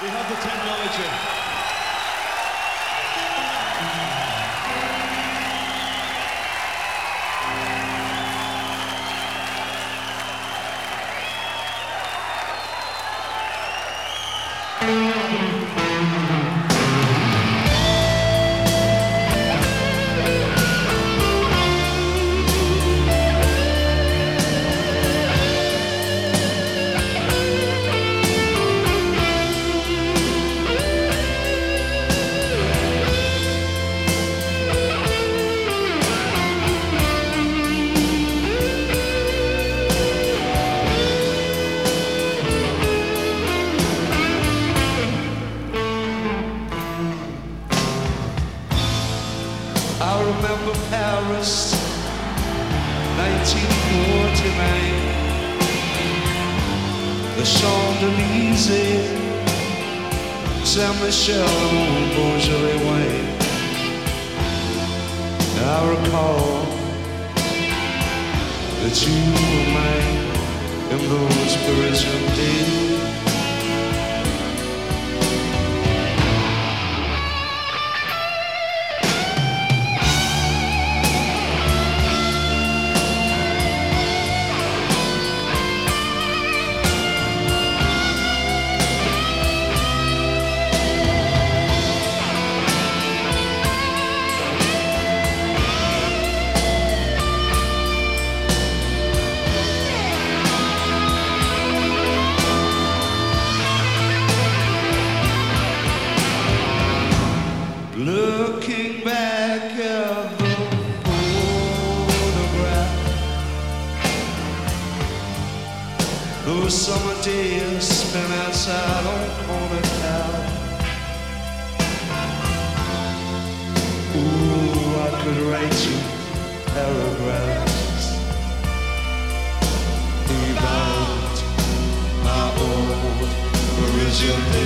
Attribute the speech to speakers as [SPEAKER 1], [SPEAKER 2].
[SPEAKER 1] We have the technology.
[SPEAKER 2] Paris, 1949. The Champs-Élysées, Saint-Michel on Bourgeois Way. I recall that you were mine in those Parisian days. Those summer days spent outside on corner town. Ooh, I could write you paragraphs About my old days